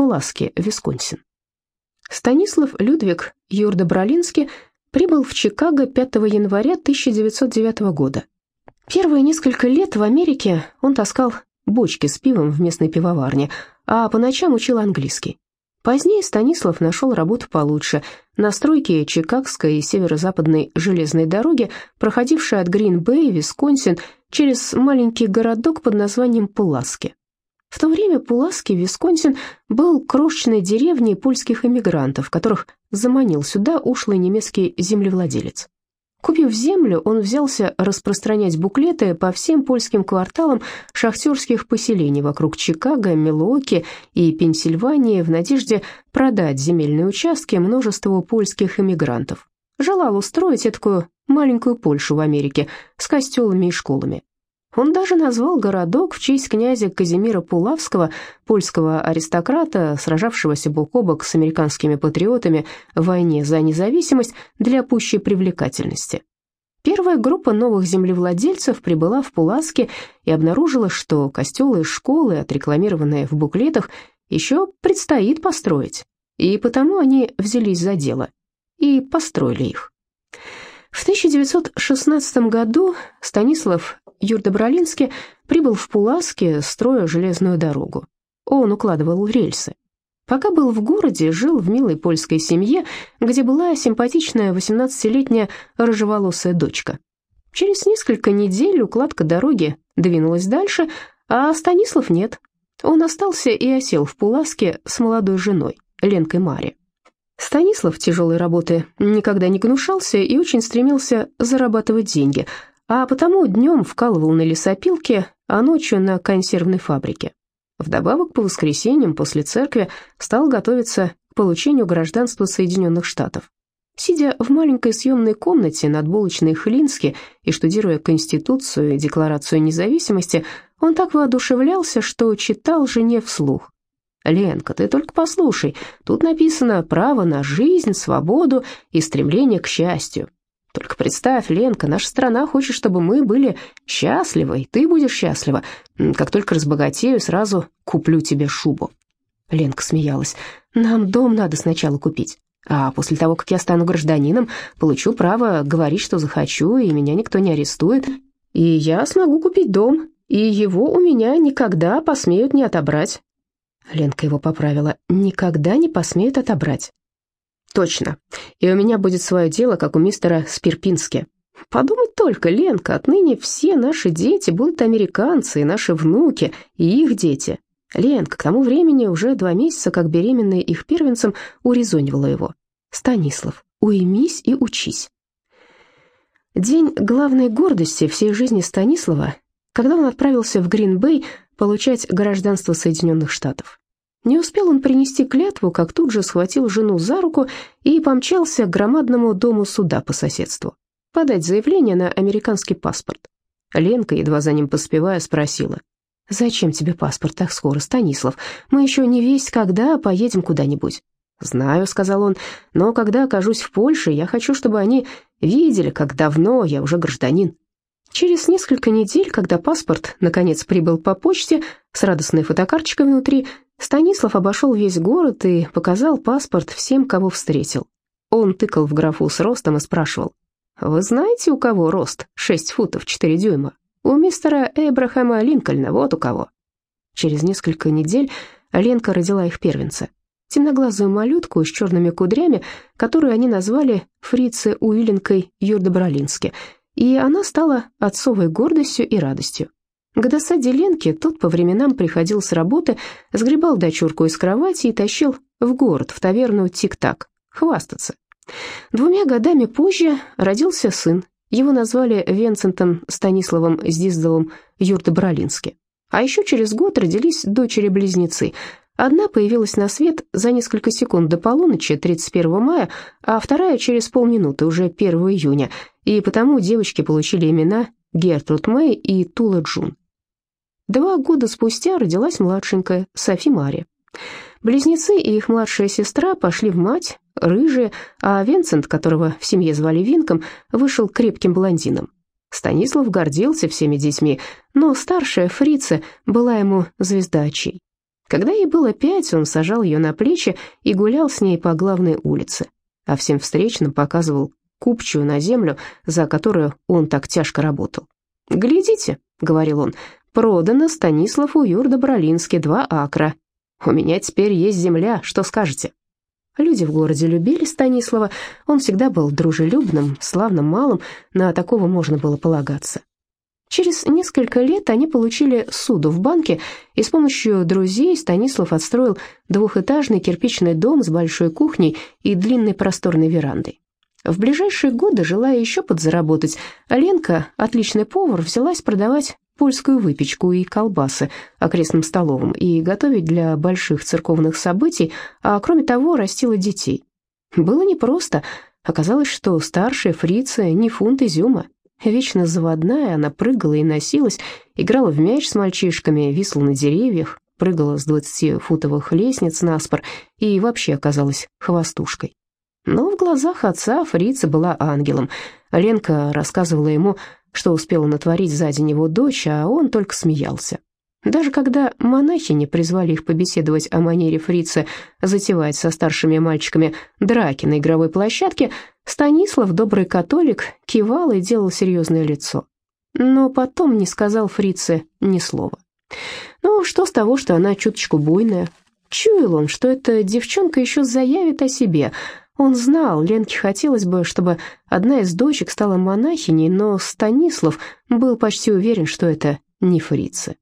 Пуласки, Висконсин. Станислав Людвиг Юрдобролинский прибыл в Чикаго 5 января 1909 года. Первые несколько лет в Америке он таскал бочки с пивом в местной пивоварне, а по ночам учил английский. Позднее Станислав нашел работу получше на стройке Чикагской и северо-западной железной дороги, проходившей от Грин-Бэй, Висконсин, через маленький городок под названием Пуласки. В то время Пуласки, Висконсин, был крошечной деревней польских эмигрантов, которых заманил сюда ушлый немецкий землевладелец. Купив землю, он взялся распространять буклеты по всем польским кварталам шахтерских поселений вокруг Чикаго, Милуоки и Пенсильвании в надежде продать земельные участки множеству польских эмигрантов. Желал устроить такую маленькую Польшу в Америке с костелами и школами. Он даже назвал городок в честь князя Казимира Пулавского, польского аристократа, сражавшегося бок о бок с американскими патриотами в войне за независимость для пущей привлекательности. Первая группа новых землевладельцев прибыла в Пуласке и обнаружила, что костелы и школы, отрекламированные в буклетах, еще предстоит построить, и потому они взялись за дело и построили их. В 1916 году Станислав Юрдобролинский прибыл в Пуласке, строя железную дорогу. Он укладывал рельсы. Пока был в городе, жил в милой польской семье, где была симпатичная 18-летняя рыжеволосая дочка. Через несколько недель укладка дороги двинулась дальше, а Станислав нет. Он остался и осел в Пуласке с молодой женой, Ленкой Мари. Станислав тяжелой работы никогда не гнушался и очень стремился зарабатывать деньги – а потому днем вкалывал на лесопилке, а ночью на консервной фабрике. Вдобавок, по воскресеньям после церкви стал готовиться к получению гражданства Соединенных Штатов. Сидя в маленькой съемной комнате над булочной Хлински и штудируя Конституцию и Декларацию независимости, он так воодушевлялся, что читал жене вслух. «Ленка, ты только послушай, тут написано «право на жизнь, свободу и стремление к счастью». Только представь, Ленка, наша страна хочет, чтобы мы были счастливы, и ты будешь счастлива. Как только разбогатею, сразу куплю тебе шубу». Ленка смеялась. «Нам дом надо сначала купить, а после того, как я стану гражданином, получу право говорить, что захочу, и меня никто не арестует, и я смогу купить дом, и его у меня никогда посмеют не отобрать». Ленка его поправила. «Никогда не посмеют отобрать». Точно. И у меня будет свое дело, как у мистера Спирпински. Подумать только, Ленка, отныне все наши дети будут американцы, и наши внуки, и их дети. Ленка к тому времени уже два месяца, как беременная их первенцем, урезонивала его. Станислав, уймись и учись. День главной гордости всей жизни Станислава, когда он отправился в Грин-Бэй получать гражданство Соединенных Штатов. Не успел он принести клятву, как тут же схватил жену за руку и помчался к громадному дому суда по соседству, подать заявление на американский паспорт. Ленка, едва за ним поспевая, спросила, «Зачем тебе паспорт так скоро, Станислав? Мы еще не весь когда поедем куда-нибудь». «Знаю», — сказал он, — «но когда окажусь в Польше, я хочу, чтобы они видели, как давно я уже гражданин». Через несколько недель, когда паспорт наконец прибыл по почте с радостной фотокарточкой внутри, Станислав обошел весь город и показал паспорт всем, кого встретил. Он тыкал в графу с ростом и спрашивал, «Вы знаете, у кого рост 6 футов 4 дюйма? У мистера Эбрахама Линкольна, вот у кого». Через несколько недель Ленка родила их первенца, темноглазую малютку с черными кудрями, которую они назвали Фрице Уиленкой Юрдобролински, и она стала отцовой гордостью и радостью. К досаде Ленки тот по временам приходил с работы, сгребал дочурку из кровати и тащил в город, в таверну «Тик-так», хвастаться. Двумя годами позже родился сын. Его назвали Венцентом Станиславом Здиздалом Юрдобролински. А еще через год родились дочери-близнецы. Одна появилась на свет за несколько секунд до полуночи 31 мая, а вторая через полминуты, уже 1 июня, и потому девочки получили имена Гертруд Мэй и Тула Джун. Два года спустя родилась младшенькая, Софи Мари. Близнецы и их младшая сестра пошли в мать, рыжие, а Винсент, которого в семье звали Винком, вышел крепким блондином. Станислав гордился всеми детьми, но старшая фрица была ему звезда очей. Когда ей было пять, он сажал ее на плечи и гулял с ней по главной улице, а всем встречным показывал купчую на землю, за которую он так тяжко работал. «Глядите», — говорил он, — «продано Станиславу Юрдо-Бролинске два акра. У меня теперь есть земля, что скажете?» Люди в городе любили Станислава, он всегда был дружелюбным, славным малым, на такого можно было полагаться. Через несколько лет они получили суду в банке, и с помощью друзей Станислав отстроил двухэтажный кирпичный дом с большой кухней и длинной просторной верандой. В ближайшие годы, желая еще подзаработать, Ленка, отличный повар, взялась продавать польскую выпечку и колбасы окрестным столовым и готовить для больших церковных событий, а кроме того растила детей. Было непросто. Оказалось, что старшая фрица не фунт изюма, Вечно заводная, она прыгала и носилась, играла в мяч с мальчишками, висла на деревьях, прыгала с двадцатифутовых лестниц на спор и вообще оказалась хвостушкой. Но в глазах отца фрица была ангелом. Ленка рассказывала ему, что успела натворить сзади него дочь, а он только смеялся. Даже когда монахини призвали их побеседовать о манере фрица затевать со старшими мальчиками драки на игровой площадке, Станислав, добрый католик, кивал и делал серьезное лицо. Но потом не сказал фрице ни слова. Ну, что с того, что она чуточку буйная? Чуял он, что эта девчонка еще заявит о себе. Он знал, Ленке хотелось бы, чтобы одна из дочек стала монахиней, но Станислав был почти уверен, что это не фрица.